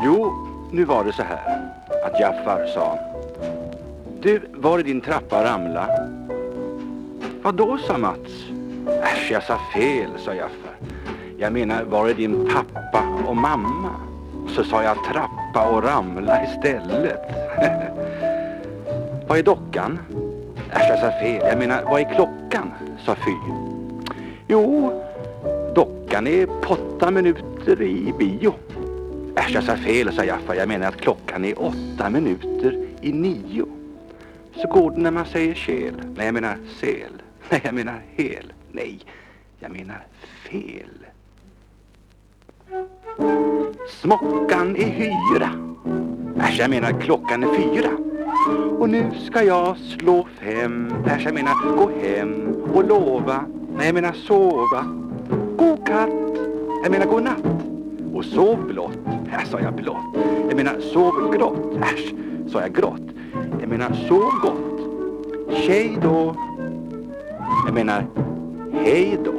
Jo, Nu var det så här att Jaffar sa Du, var är din trappa ramla? Vad då, sa Mats. Äsch, jag sa fel, sa Jaffar. Jag menar, var är din pappa och mamma? Så sa jag trappa och ramla istället. vad är dockan? Äsch, jag sa fel. Jag menar, vad är klockan? sa Fy. Jo, dockan är på minuter i bio. Äsch, jag sa fel, sa Jaffar. Jag menar att klockan är åtta minuter i nio. Så går det när man säger kel. Nej, jag menar sel. Nej, jag menar hel. Nej, jag menar fel. Smockan är hyra. Äsch, jag menar klockan är fyra. Och nu ska jag slå fem. Äsch, jag menar gå hem och lova. Nej, jag menar sova. God katt. Jag menar god natt. Och sov blått. Här sa jag blått. Jag menar sov grått. Äsch, sa jag grått. Jag menar sov gott. Tjej då. Jag menar hej då.